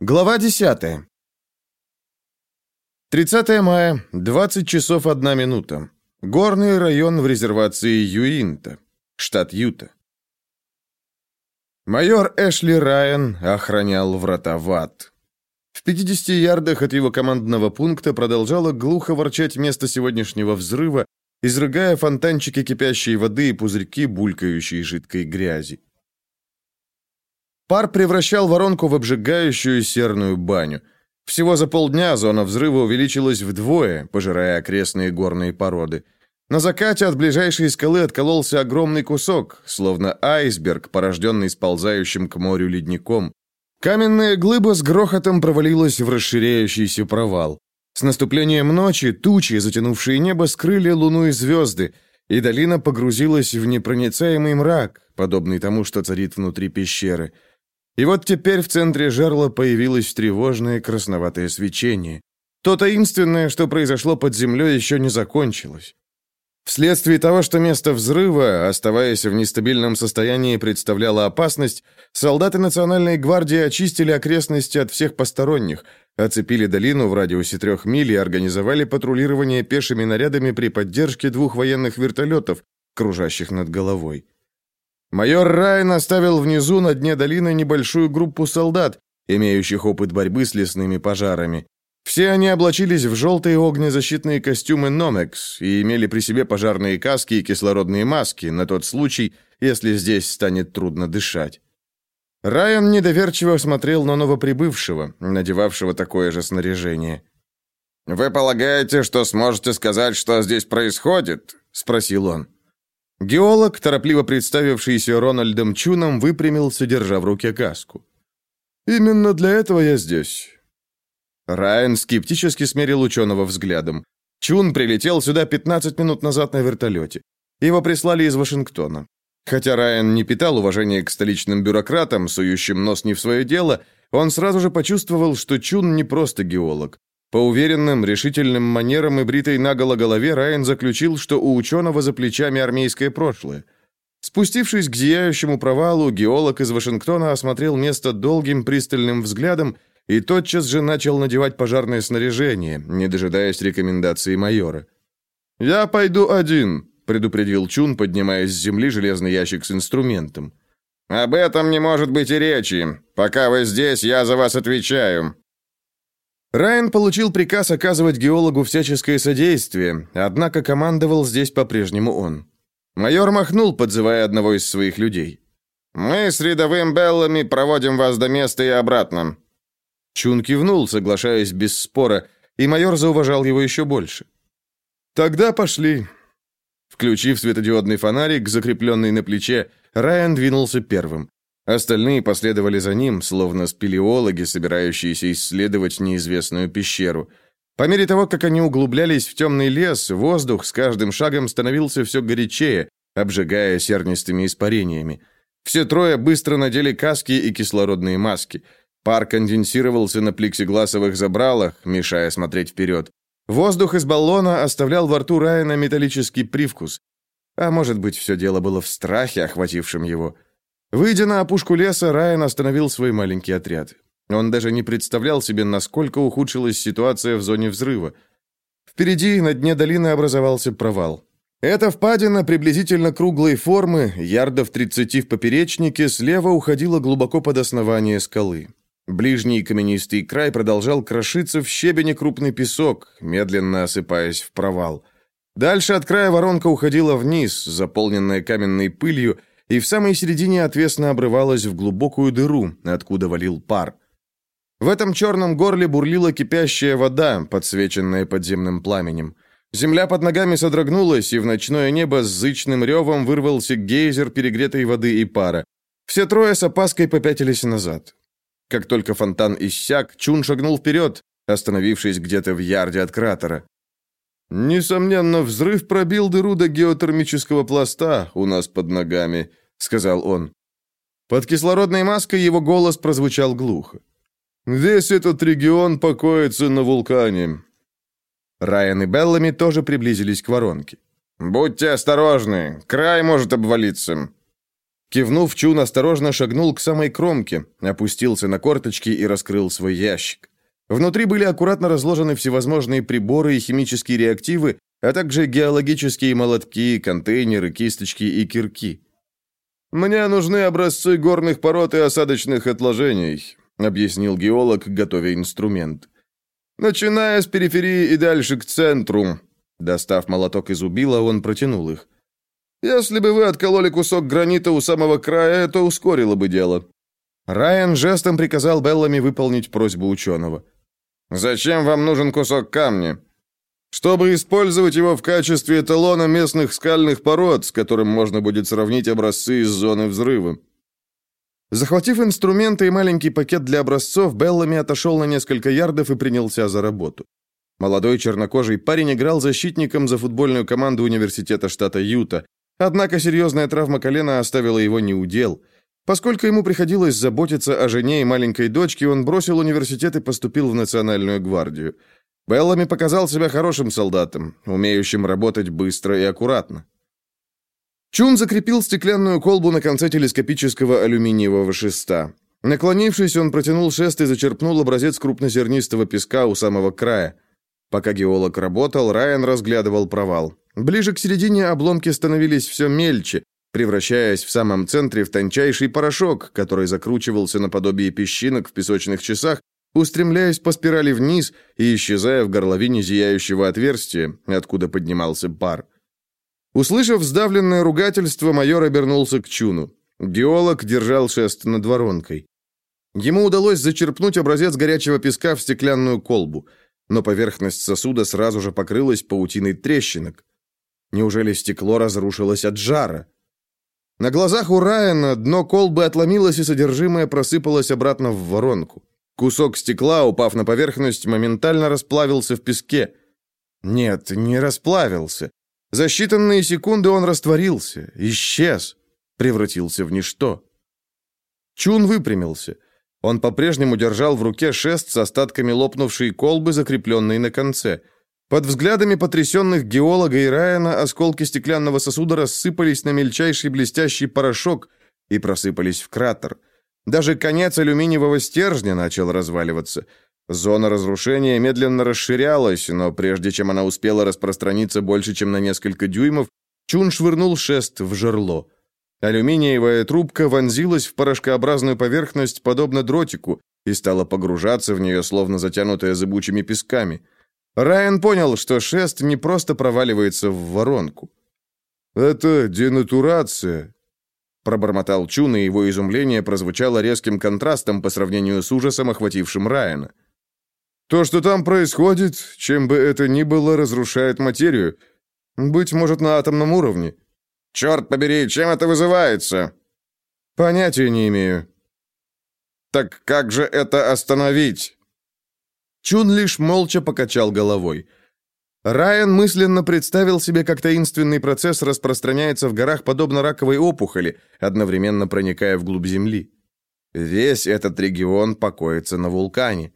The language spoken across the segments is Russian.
Глава 10. 30 мая, 20 часов 1 минута. Горный район в резервации Юинта, штат Юта. Майор Эшли Райан охранял врата в ад. В 50 ярдах от его командного пункта продолжало глухо ворчать место сегодняшнего взрыва, изрыгая фонтанчики кипящей воды и пузырьки булькающей жидкой грязи. Пар превращал воронку в обжигающую серную баню. Всего за полдня зона взрыва увеличилась вдвое, пожирая окрестные горные породы. На закате от ближайшей скалы откололся огромный кусок, словно айсберг, порожденный сползающим к морю ледником. Каменная глыба с грохотом провалилась в расширяющийся провал. С наступлением ночи тучи, затянувшие небо, скрыли луну и звезды, и долина погрузилась в непроницаемый мрак, подобный тому, что царит внутри пещеры – и вот теперь в центре жерла появилось тревожное красноватое свечение. То таинственное, что произошло под землей, еще не закончилось. Вследствие того, что место взрыва, оставаясь в нестабильном состоянии, представляло опасность, солдаты Национальной гвардии очистили окрестности от всех посторонних, оцепили долину в радиусе трех миль и организовали патрулирование пешими нарядами при поддержке двух военных вертолетов, кружащих над головой. Майор Райан оставил внизу на дне долины небольшую группу солдат, имеющих опыт борьбы с лесными пожарами. Все они облачились в желтые огнезащитные костюмы Номекс и имели при себе пожарные каски и кислородные маски на тот случай, если здесь станет трудно дышать. Райан недоверчиво смотрел на новоприбывшего, надевавшего такое же снаряжение. «Вы полагаете, что сможете сказать, что здесь происходит?» — спросил он. Геолог, торопливо представившийся Рональдом Чуном, выпрямился, держа в руке каску. «Именно для этого я здесь». Райан скептически смерил ученого взглядом. Чун прилетел сюда 15 минут назад на вертолете. Его прислали из Вашингтона. Хотя Райан не питал уважения к столичным бюрократам, сующим нос не в свое дело, он сразу же почувствовал, что Чун не просто геолог. По уверенным, решительным манерам и бритой наголо голове Райан заключил, что у ученого за плечами армейское прошлое. Спустившись к зияющему провалу, геолог из Вашингтона осмотрел место долгим пристальным взглядом и тотчас же начал надевать пожарное снаряжение, не дожидаясь рекомендации майора. «Я пойду один», — предупредил Чун, поднимая с земли железный ящик с инструментом. «Об этом не может быть и речи. Пока вы здесь, я за вас отвечаю. Райан получил приказ оказывать геологу всяческое содействие, однако командовал здесь по-прежнему он. Майор махнул, подзывая одного из своих людей. «Мы с рядовым Беллами проводим вас до места и обратно». Чун кивнул, соглашаясь без спора, и майор зауважал его еще больше. «Тогда пошли». Включив светодиодный фонарик, закрепленный на плече, Райан двинулся первым. Остальные последовали за ним, словно спелеологи, собирающиеся исследовать неизвестную пещеру. По мере того, как они углублялись в темный лес, воздух с каждым шагом становился все горячее, обжигая сернистыми испарениями. Все трое быстро надели каски и кислородные маски. Пар конденсировался на плексигласовых забралах, мешая смотреть вперед. Воздух из баллона оставлял во рту Райана металлический привкус. А может быть, все дело было в страхе, охватившем его. Выйдя на опушку леса, Райан остановил свой маленький отряд. Он даже не представлял себе, насколько ухудшилась ситуация в зоне взрыва. Впереди, на дне долины, образовался провал. Эта впадина приблизительно круглой формы, ярдов 30 в поперечнике, слева уходила глубоко под основание скалы. Ближний каменистый край продолжал крошиться в щебень крупный песок, медленно осыпаясь в провал. Дальше от края воронка уходила вниз, заполненная каменной пылью, и в самой середине отвесно обрывалась в глубокую дыру, откуда валил пар. В этом черном горле бурлила кипящая вода, подсвеченная подземным пламенем. Земля под ногами содрогнулась, и в ночное небо с зычным ревом вырвался гейзер перегретой воды и пара. Все трое с опаской попятились назад. Как только фонтан иссяк, Чун шагнул вперед, остановившись где-то в ярде от кратера. «Несомненно, взрыв пробил дыру до геотермического пласта у нас под ногами», — сказал он. Под кислородной маской его голос прозвучал глухо. «Весь этот регион покоится на вулкане». Райан и Беллами тоже приблизились к воронке. «Будьте осторожны, край может обвалиться». Кивнув, Чун осторожно шагнул к самой кромке, опустился на корточки и раскрыл свой ящик. Внутри были аккуратно разложены всевозможные приборы и химические реактивы, а также геологические молотки, контейнеры, кисточки и кирки. «Мне нужны образцы горных пород и осадочных отложений», объяснил геолог, готовя инструмент. «Начиная с периферии и дальше к центру». Достав молоток из убила, он протянул их. «Если бы вы откололи кусок гранита у самого края, это ускорило бы дело». Райан жестом приказал Беллами выполнить просьбу ученого. «Зачем вам нужен кусок камня?» чтобы использовать его в качестве эталона местных скальных пород, с которым можно будет сравнить образцы из зоны взрыва. Захватив инструменты и маленький пакет для образцов, Беллами отошел на несколько ярдов и принялся за работу. Молодой чернокожий парень играл защитником за футбольную команду университета штата Юта, однако серьезная травма колена оставила его неудел. Поскольку ему приходилось заботиться о жене и маленькой дочке, он бросил университет и поступил в Национальную гвардию. Беллами показал себя хорошим солдатом, умеющим работать быстро и аккуратно. Чун закрепил стеклянную колбу на конце телескопического алюминиевого шеста. Наклонившись, он протянул шест и зачерпнул образец крупнозернистого песка у самого края. Пока геолог работал, Райан разглядывал провал. Ближе к середине обломки становились все мельче, превращаясь в самом центре в тончайший порошок, который закручивался наподобие песчинок в песочных часах устремляясь по спирали вниз и исчезая в горловине зияющего отверстия, откуда поднимался пар. Услышав сдавленное ругательство, майор обернулся к Чуну. Геолог держал шест над воронкой. Ему удалось зачерпнуть образец горячего песка в стеклянную колбу, но поверхность сосуда сразу же покрылась паутиной трещинок. Неужели стекло разрушилось от жара? На глазах у Райана дно колбы отломилось и содержимое просыпалось обратно в воронку. Кусок стекла, упав на поверхность, моментально расплавился в песке. Нет, не расплавился. За считанные секунды он растворился, исчез, превратился в ничто. Чун выпрямился. Он по-прежнему держал в руке шест с остатками лопнувшей колбы, закрепленной на конце. Под взглядами потрясенных геолога и Райана осколки стеклянного сосуда рассыпались на мельчайший блестящий порошок и просыпались в кратер. Даже конец алюминиевого стержня начал разваливаться. Зона разрушения медленно расширялась, но прежде чем она успела распространиться больше, чем на несколько дюймов, Чун швырнул шест в жерло. Алюминиевая трубка вонзилась в порошкообразную поверхность, подобно дротику, и стала погружаться в нее, словно затянутая зыбучими песками. Райан понял, что шест не просто проваливается в воронку. «Это денатурация», Пробормотал Чун, и его изумление прозвучало резким контрастом по сравнению с ужасом, охватившим Райана. «То, что там происходит, чем бы это ни было, разрушает материю. Быть может, на атомном уровне». «Черт побери, чем это вызывается?» «Понятия не имею». «Так как же это остановить?» Чун лишь молча покачал головой. Райан мысленно представил себе, как таинственный процесс распространяется в горах подобно раковой опухоли, одновременно проникая вглубь земли. Весь этот регион покоится на вулкане.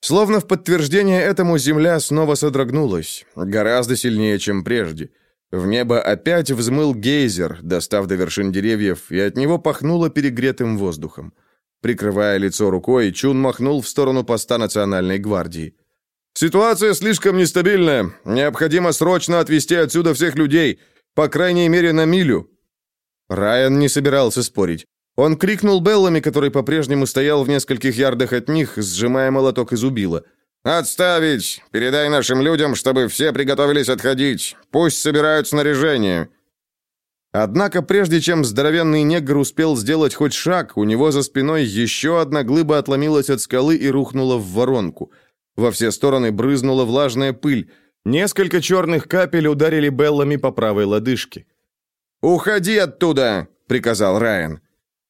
Словно в подтверждение этому земля снова содрогнулась, гораздо сильнее, чем прежде. В небо опять взмыл гейзер, достав до вершин деревьев, и от него пахнуло перегретым воздухом. Прикрывая лицо рукой, Чун махнул в сторону поста Национальной гвардии. Ситуация слишком нестабильная. Необходимо срочно отвезти отсюда всех людей, по крайней мере, на милю. Райан не собирался спорить. Он крикнул Беллами, который по-прежнему стоял в нескольких ярдах от них, сжимая молоток из убила. «Отставить! Передай нашим людям, чтобы все приготовились отходить. Пусть собирают снаряжение». Однако, прежде чем здоровенный негр успел сделать хоть шаг, у него за спиной еще одна глыба отломилась от скалы и рухнула в воронку – во все стороны брызнула влажная пыль. Несколько черных капель ударили Беллами по правой лодыжке. «Уходи оттуда!» — приказал Райан.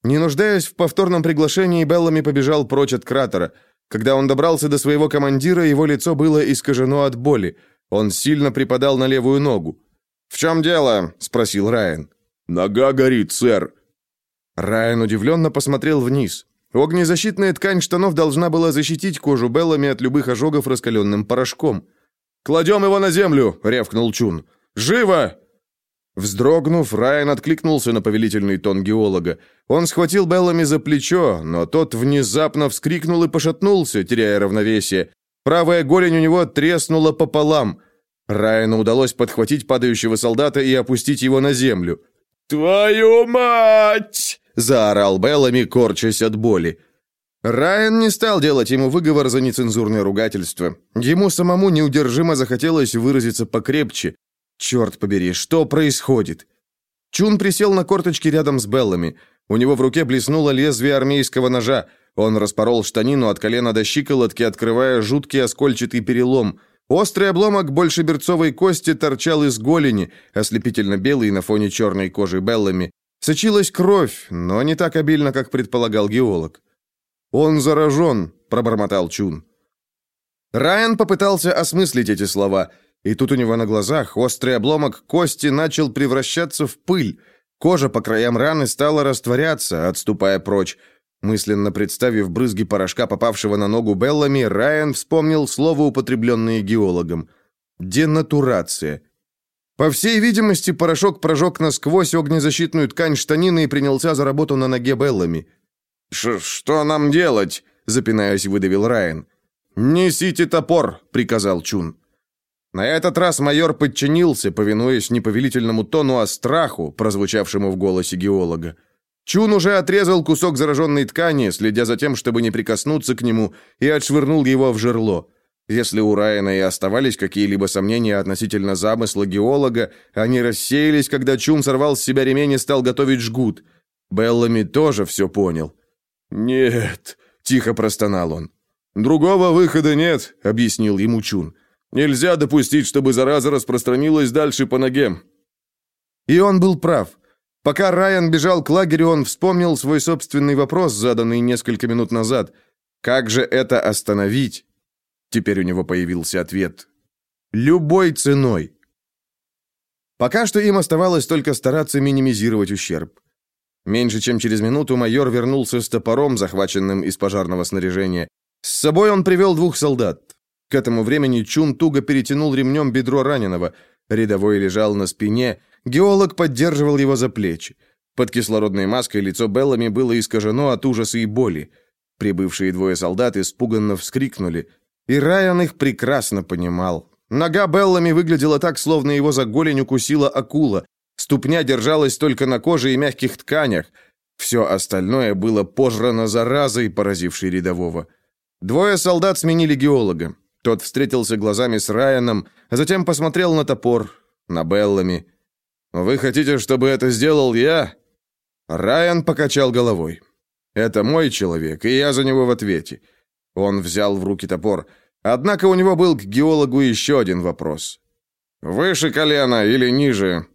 Не нуждаясь в повторном приглашении, Беллами побежал прочь от кратера. Когда он добрался до своего командира, его лицо было искажено от боли. Он сильно припадал на левую ногу. «В чем дело?» — спросил Райан. «Нога горит, сэр». Райан удивленно посмотрел вниз. Огнезащитная ткань штанов должна была защитить кожу Беллами от любых ожогов раскаленным порошком. «Кладем его на землю!» — рявкнул Чун. «Живо!» Вздрогнув, Райан откликнулся на повелительный тон геолога. Он схватил Беллами за плечо, но тот внезапно вскрикнул и пошатнулся, теряя равновесие. Правая голень у него треснула пополам. Райану удалось подхватить падающего солдата и опустить его на землю. «Твою мать!» — заорал Беллами, корчась от боли. Райан не стал делать ему выговор за нецензурное ругательство. Ему самому неудержимо захотелось выразиться покрепче. Черт побери, что происходит? Чун присел на корточки рядом с Беллами. У него в руке блеснуло лезвие армейского ножа. Он распорол штанину от колена до щиколотки, открывая жуткий оскольчатый перелом. Острый обломок больше берцовой кости торчал из голени, ослепительно белый на фоне черной кожи Беллами. Сочилась кровь, но не так обильно, как предполагал геолог. «Он заражен», — пробормотал Чун. Райан попытался осмыслить эти слова, и тут у него на глазах острый обломок кости начал превращаться в пыль. Кожа по краям раны стала растворяться, отступая прочь. Мысленно представив брызги порошка, попавшего на ногу Беллами, Райан вспомнил слово, употребленное геологом. «Денатурация». По всей видимости, порошок прожег насквозь огнезащитную ткань штанины и принялся за работу на ноге Беллами – «Что нам делать?» — запинаясь, выдавил Райан. «Несите топор», — приказал Чун. На этот раз майор подчинился, повинуясь не повелительному тону, а страху, прозвучавшему в голосе геолога. Чун уже отрезал кусок зараженной ткани, следя за тем, чтобы не прикоснуться к нему, и отшвырнул его в жерло. Если у Райана и оставались какие-либо сомнения относительно замысла геолога, они рассеялись, когда Чун сорвал с себя ремень и стал готовить жгут. Беллами тоже все понял. «Нет», — тихо простонал он. «Другого выхода нет», — объяснил ему Чун. «Нельзя допустить, чтобы зараза распространилась дальше по ноге». И он был прав. Пока Райан бежал к лагерю, он вспомнил свой собственный вопрос, заданный несколько минут назад. «Как же это остановить?» Теперь у него появился ответ. «Любой ценой». Пока что им оставалось только стараться минимизировать ущерб. Меньше чем через минуту майор вернулся с топором, захваченным из пожарного снаряжения. С собой он привел двух солдат. К этому времени Чун туго перетянул ремнем бедро раненого. Рядовой лежал на спине, геолог поддерживал его за плечи. Под кислородной маской лицо Беллами было искажено от ужаса и боли. Прибывшие двое солдат испуганно вскрикнули. И Райан их прекрасно понимал. Нога Беллами выглядела так, словно его за голень укусила акула. Ступня держалась только на коже и мягких тканях. Все остальное было пожрано заразой, поразившей рядового. Двое солдат сменили геолога. Тот встретился глазами с Райаном, а затем посмотрел на топор, на Беллами. «Вы хотите, чтобы это сделал я?» Райан покачал головой. «Это мой человек, и я за него в ответе». Он взял в руки топор. Однако у него был к геологу еще один вопрос. «Выше колена или ниже?»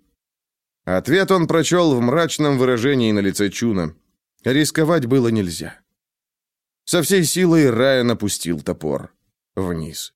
Ответ он прочел в мрачном выражении на лице Чуна. Рисковать было нельзя. Со всей силой Райан опустил топор вниз.